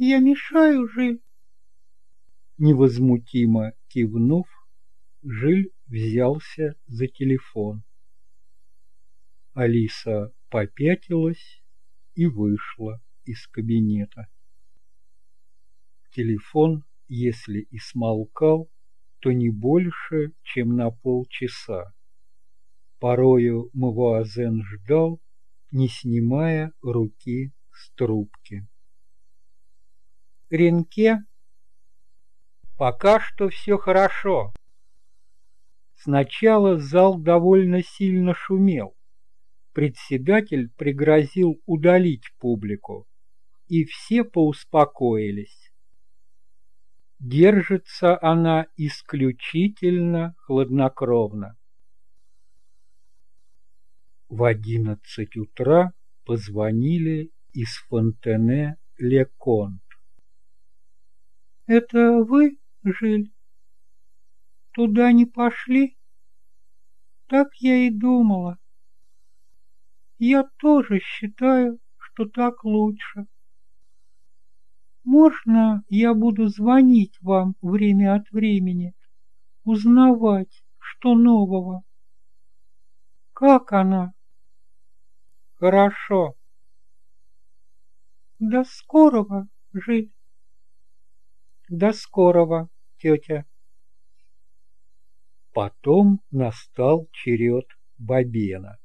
Я мешаю, Жиль?» Невозмутимо кивнув, Жиль взялся за телефон. Алиса попятилась и вышла из кабинета. Телефон, если и смолкал, то не больше, чем на полчаса. Порою Мавуазен ждал, не снимая руки с трубки. Ренке? Пока что все хорошо. Сначала зал довольно сильно шумел. Председатель пригрозил удалить публику, и все поуспокоились. Держится она исключительно хладнокровно. В одиннадцать утра позвонили из Фонтене-Леконт. «Это вы, Жиль? Туда не пошли?» «Так я и думала. Я тоже считаю, что так лучше. Можно я буду звонить вам время от времени, узнавать, что нового? Как она?» Хорошо. До скорого, Жиль. До скорого, тетя. Потом настал черед Бабена.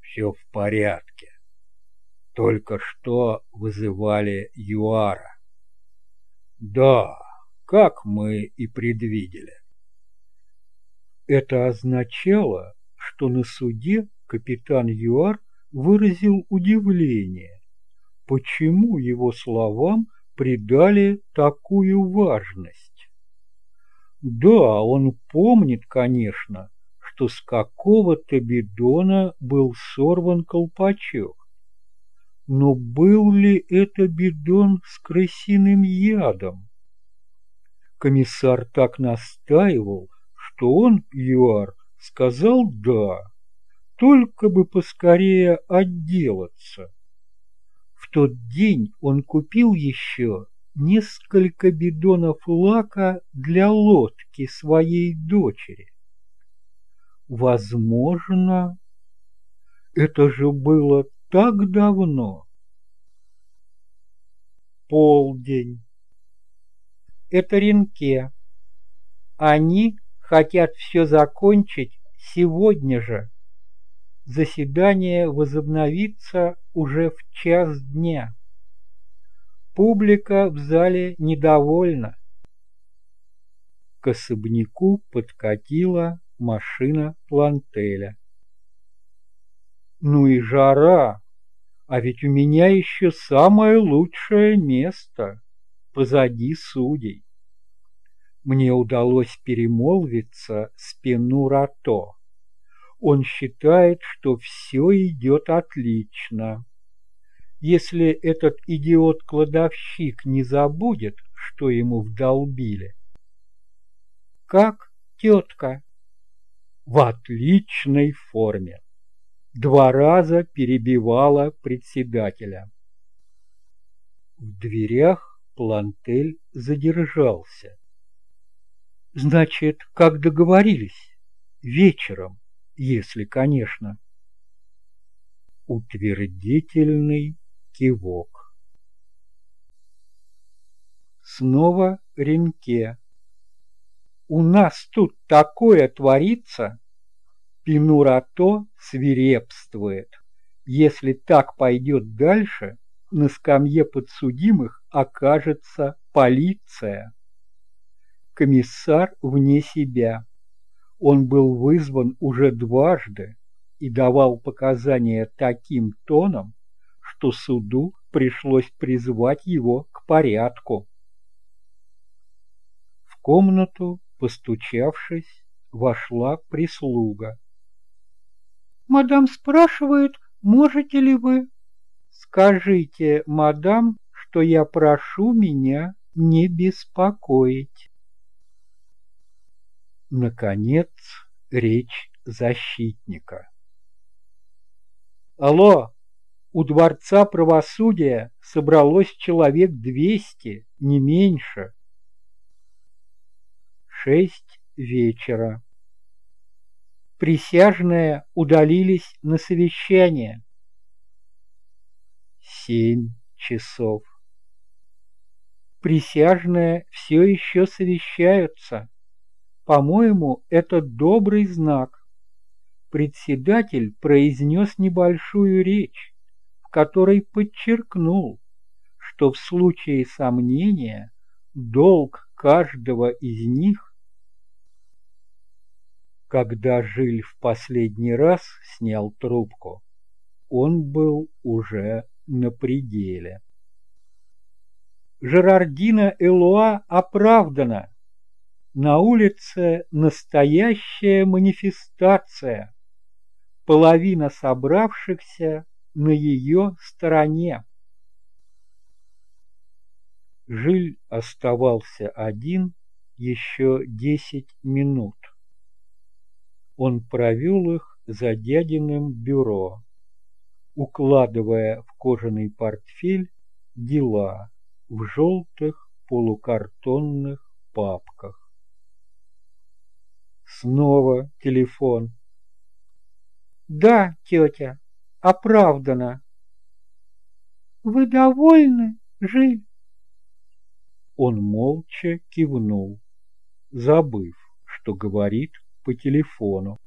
Все в порядке. Только что вызывали Юара. Да, как мы и предвидели. Это означало, что на суде капитан ЮАР выразил удивление, почему его словам придали такую важность. Да, он помнит, конечно, что с какого-то бидона был сорван колпачок. Но был ли это бидон с крысиным ядом? Комиссар так настаивал, что он, ЮАР, сказал «да». Только бы поскорее отделаться. Тот день он купил еще несколько бидонов лака для лодки своей дочери. Возможно, это же было так давно. Полдень. Это Ренке. Они хотят все закончить сегодня же заседание возобновится уже в час дня. Публика в зале недовольна. К особняку подкатила машина плантеля. Ну и жара! А ведь у меня еще самое лучшее место позади судей. Мне удалось перемолвиться с Пенурато. Он считает, что все идет отлично. Если этот идиот-кладовщик не забудет, что ему вдолбили. Как тетка? В отличной форме. Два раза перебивала председателя. В дверях Плантель задержался. Значит, как договорились? Вечером если, конечно. Утвердительный кивок. Снова Ренке. У нас тут такое творится. Пинурато свирепствует. Если так пойдет дальше, на скамье подсудимых окажется полиция. Комиссар вне себя. Он был вызван уже дважды и давал показания таким тоном, что суду пришлось призвать его к порядку. В комнату, постучавшись, вошла прислуга. «Мадам спрашивает, можете ли вы...» «Скажите, мадам, что я прошу меня не беспокоить». Наконец, речь защитника. «Алло, У Дворца правосудия собралось человек двести, не меньше. Шесть вечера. Присяжные удалились на совещание. Семь часов. Присяжные все еще совещаются. По-моему, это добрый знак. Председатель произнес небольшую речь, в которой подчеркнул, что в случае сомнения долг каждого из них когда Жиль в последний раз снял трубку, он был уже на пределе. Жерардина Элуа оправдана. На улице настоящая манифестация. Половина собравшихся на ее стороне. Жиль оставался один еще десять минут. Он провел их за дядиным бюро, укладывая в кожаный портфель дела в желтых полукартонных папках. Снова телефон. «Да, тетя, оправдано». «Вы довольны, Жиль?» Он молча кивнул, забыв, что говорит по телефону.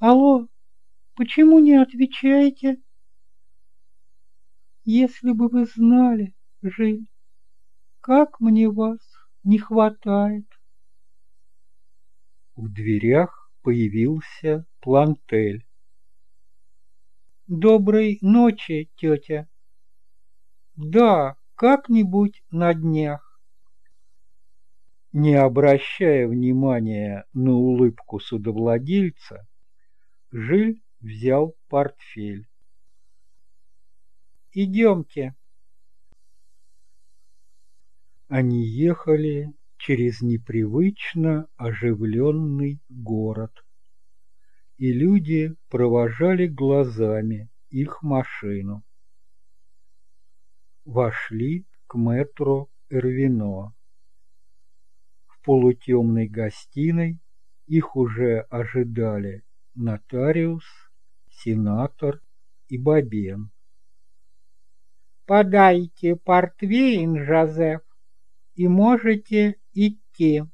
«Алло, почему не отвечаете?» «Если бы вы знали, Жиль, как мне вас не хватает!» В дверях появился Плантель. «Доброй ночи, тетя!» «Да, как-нибудь на днях». Не обращая внимания на улыбку судовладельца, Жиль взял портфель. «Идемте». Они ехали через непривычно оживленный город, и люди провожали глазами их машину. Вошли к метро Эрвино полутемной гостиной их уже ожидали нотариус, сенатор и Бабен. «Подайте портвейн, Жозеф, и можете идти».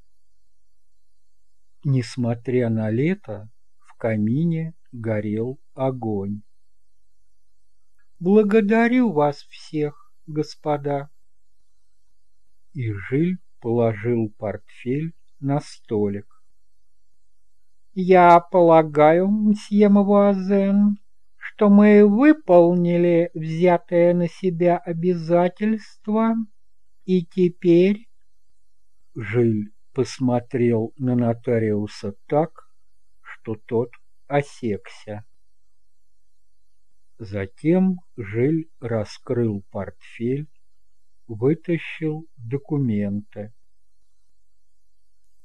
Несмотря на лето, в камине горел огонь. «Благодарю вас всех, господа!» И Жиль положил портфель на столик. «Я полагаю, мсье Мавуазен, что мы выполнили взятое на себя обязательство, и теперь...» Жиль посмотрел на нотариуса так, что тот осекся. Затем Жиль раскрыл портфель вытащил документы.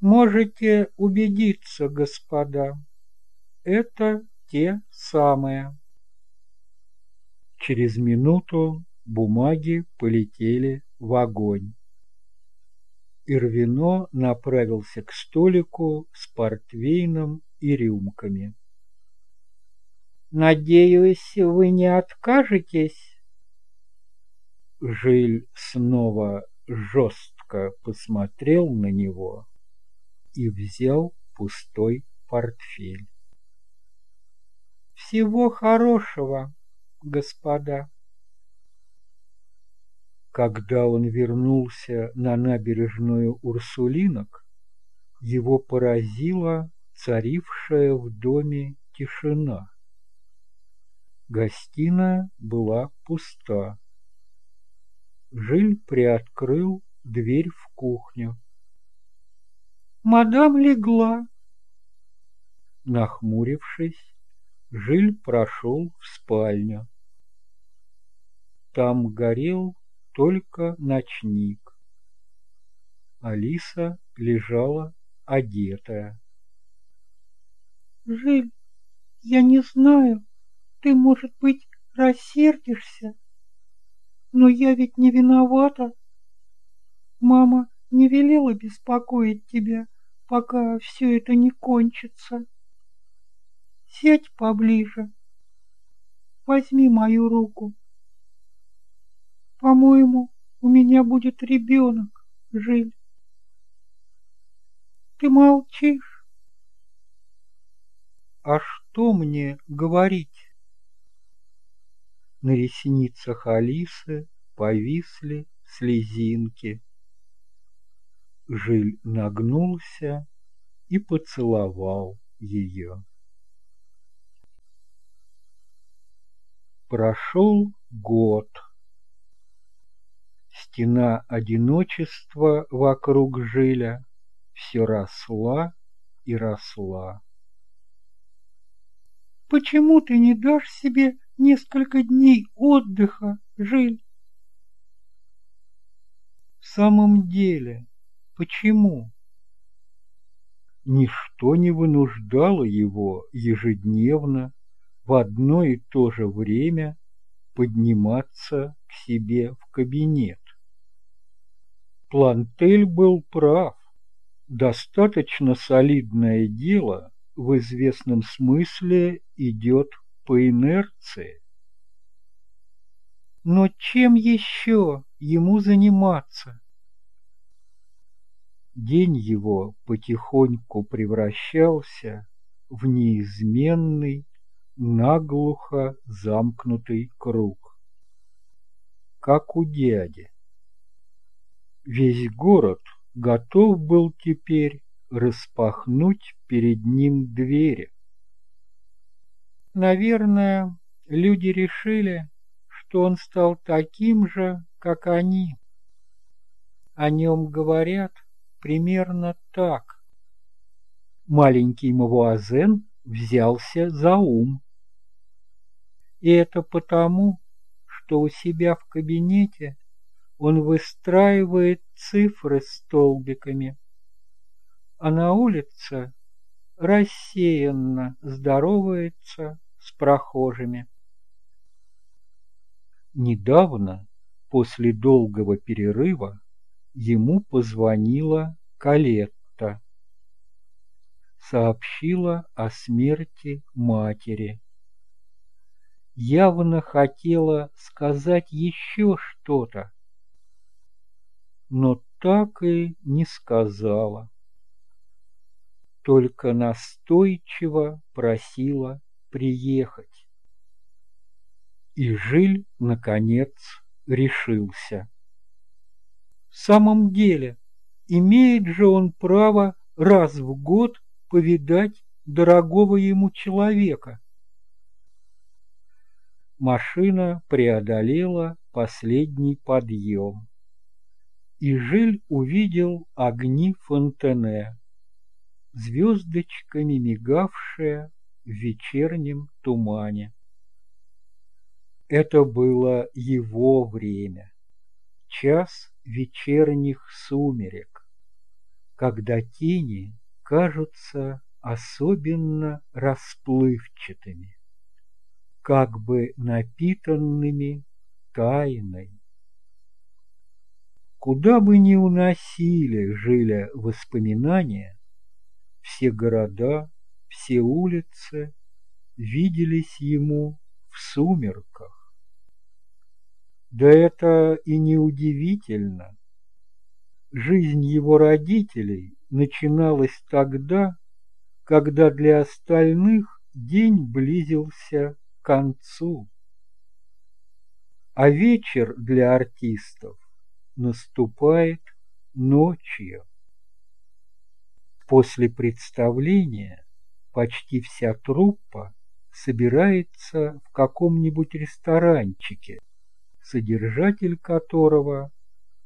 Можете убедиться, господа, это те самые. Через минуту бумаги полетели в огонь. Ирвино направился к столику с портвейном и рюмками. «Надеюсь, вы не откажетесь?» Жиль снова жестко посмотрел на него и взял пустой портфель. «Всего хорошего, господа!» Когда он вернулся на набережную Урсулинок, его поразила царившая в доме тишина. Гостиная была пуста. Жиль приоткрыл дверь в кухню. «Мадам легла». Нахмурившись, Жиль прошел в спальню. Там горел только ночник. Алиса лежала одетая. «Жиль, я не знаю, Ты, может быть, рассердишься, но я ведь не виновата. Мама не велела беспокоить тебя, пока все это не кончится. Сядь поближе. Возьми мою руку. По-моему, у меня будет ребенок, Жиль. Ты молчишь. А что мне говорить? На ресницах Алисы повисли слезинки. Жиль нагнулся и поцеловал ее. Прошел год. Стена одиночества вокруг Жиля все росла и росла. Почему ты не дашь себе несколько дней отдыха, Жиль? В самом деле, почему? Ничто не вынуждало его ежедневно в одно и то же время подниматься к себе в кабинет. Плантель был прав. Достаточно солидное дело в известном смысле идет по инерции. Но чем еще ему заниматься? День его потихоньку превращался в неизменный, наглухо замкнутый круг. Как у дяди. Весь город готов был теперь распахнуть перед ним двери. Наверное, люди решили, что он стал таким же, как они. О нем говорят примерно так. Маленький Мавуазен взялся за ум. И это потому, что у себя в кабинете он выстраивает цифры столбиками, а на улице рассеянно здоровается с прохожими. Недавно, после долгого перерыва, ему позвонила Калетта. Сообщила о смерти матери. Явно хотела сказать еще что-то, но так и не сказала только настойчиво просила приехать. И Жиль, наконец, решился. В самом деле, имеет же он право раз в год повидать дорогого ему человека. Машина преодолела последний подъем, и Жиль увидел огни Фонтене звездочками мигавшая в вечернем тумане. Это было его время, час вечерних сумерек, когда тени кажутся особенно расплывчатыми, как бы напитанными тайной. Куда бы ни уносили жили воспоминания, все города, все улицы виделись ему в сумерках. Да это и не удивительно. Жизнь его родителей начиналась тогда, когда для остальных день близился к концу. А вечер для артистов наступает ночью. После представления почти вся труппа собирается в каком-нибудь ресторанчике, содержатель которого –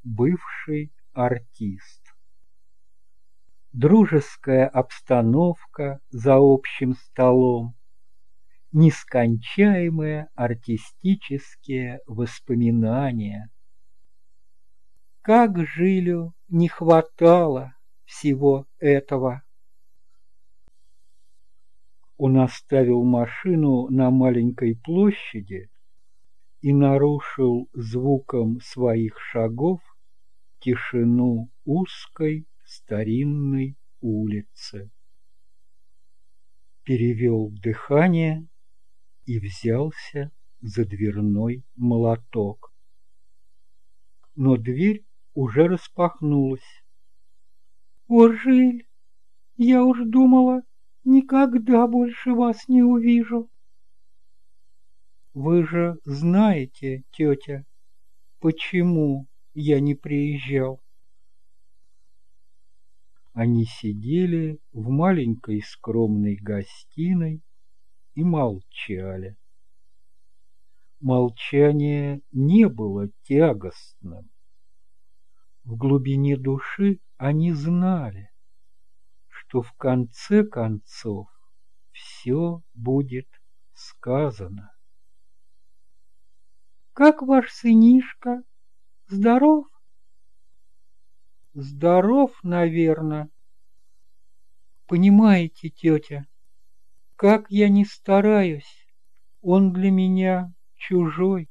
бывший артист. Дружеская обстановка за общим столом, нескончаемые артистические воспоминания. Как Жилю не хватало всего этого. Он оставил машину на маленькой площади и нарушил звуком своих шагов тишину узкой старинной улицы. Перевел дыхание и взялся за дверной молоток. Но дверь уже распахнулась. «О, Жиль, я уж думала, никогда больше вас не увижу». «Вы же знаете, тетя, почему я не приезжал?» Они сидели в маленькой скромной гостиной и молчали. Молчание не было тягостным. В глубине души они знали, что в конце концов все будет сказано. «Как ваш сынишка? Здоров?» Здоров, наверное. Понимаете, тетя, как я не стараюсь, он для меня чужой.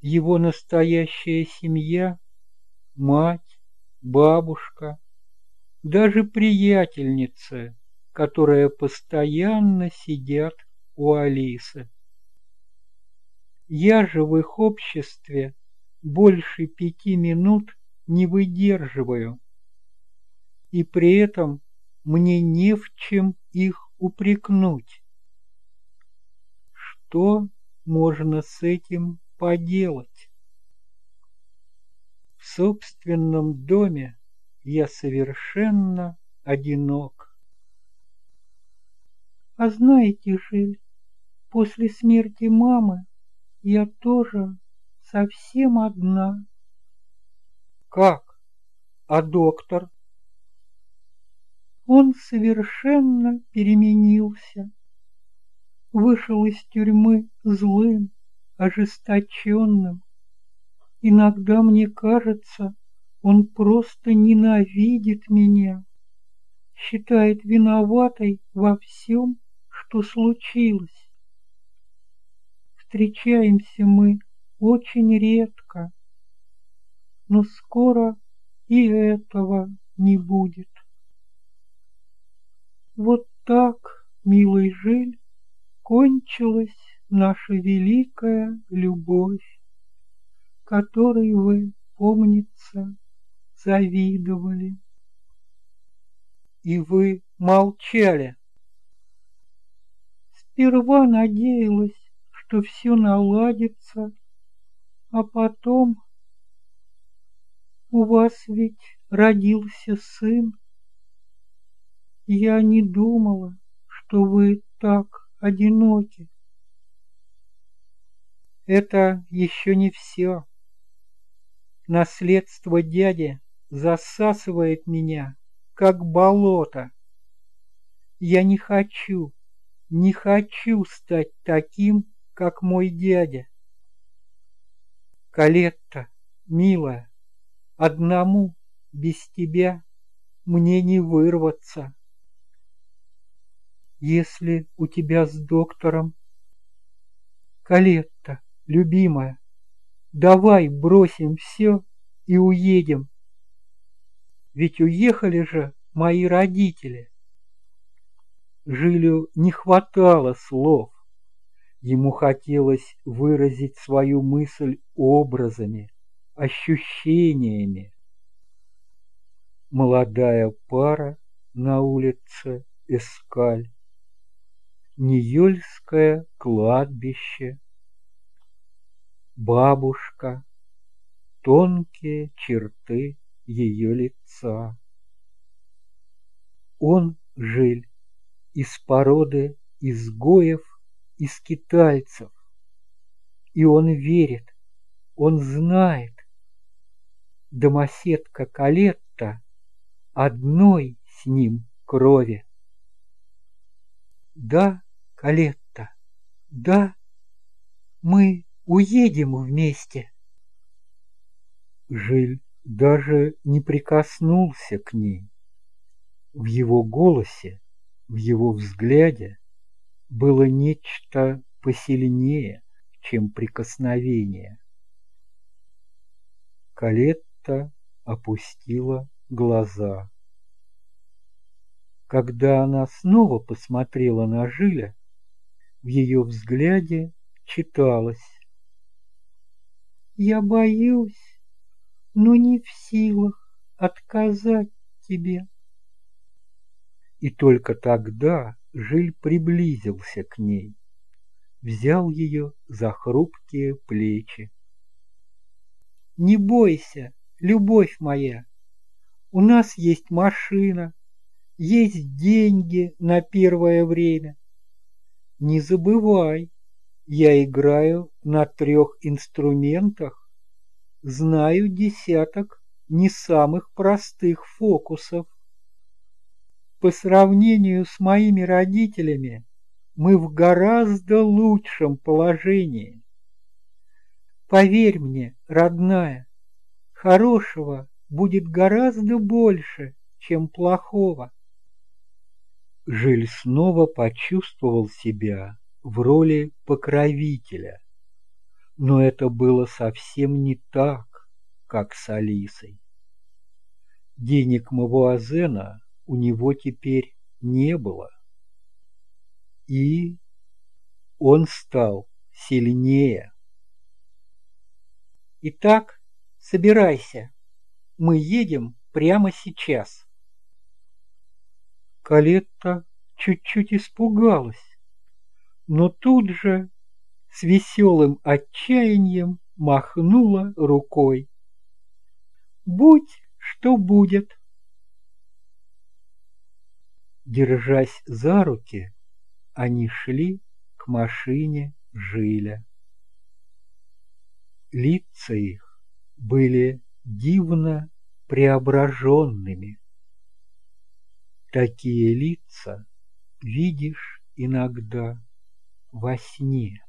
Его настоящая семья, мать, бабушка, даже приятельницы, которые постоянно сидят у Алисы. Я же в их обществе больше пяти минут не выдерживаю. И при этом мне не в чем их упрекнуть. Что можно с этим поделать? В собственном доме я совершенно одинок. А знаете, Жиль, после смерти мамы я тоже совсем одна. Как? А доктор? Он совершенно переменился. Вышел из тюрьмы злым, ожесточенным. Иногда мне кажется, он просто ненавидит меня, считает виноватой во всем, что случилось. Встречаемся мы очень редко но скоро и этого не будет. Вот так, милый Жиль, кончилась наша великая любовь, которой вы, помнится, завидовали. И вы молчали. Сперва надеялась, что все наладится, а потом у вас ведь родился сын. Я не думала, что вы так одиноки. Это еще не все. Наследство дяди засасывает меня, как болото. Я не хочу, не хочу стать таким, как мой дядя. Калетта, милая, Одному, без тебя, мне не вырваться. Если у тебя с доктором... Калетта, любимая, давай бросим все и уедем. Ведь уехали же мои родители. Жилю не хватало слов. Ему хотелось выразить свою мысль образами, ощущениями. Молодая пара на улице Эскаль, Ниёльское кладбище, бабушка, тонкие черты ее лица. Он жиль из породы изгоев и скитальцев, и он верит, он знает, домоседка Калетта одной с ним крови. Да, Калетта, да, мы уедем вместе. Жиль даже не прикоснулся к ней. В его голосе В его взгляде было нечто посильнее, чем прикосновение. Калетта опустила глаза. Когда она снова посмотрела на Жиля, в ее взгляде читалось. «Я боюсь, но не в силах отказать тебе». И только тогда Жиль приблизился к ней, взял ее за хрупкие плечи. «Не бойся, любовь моя, у нас есть машина, есть деньги на первое время. Не забывай, я играю на трех инструментах, знаю десяток не самых простых фокусов. По сравнению с моими родителями мы в гораздо лучшем положении. Поверь мне, родная, хорошего будет гораздо больше, чем плохого. Жиль снова почувствовал себя в роли покровителя. Но это было совсем не так, как с Алисой. Денег Мавуазена у него теперь не было. И он стал сильнее. Итак, собирайся. Мы едем прямо сейчас. Калетта чуть-чуть испугалась но тут же с веселым отчаянием махнула рукой. «Будь что будет!» Держась за руки, они шли к машине Жиля. Лица их были дивно преображенными. Такие лица видишь иногда во сне.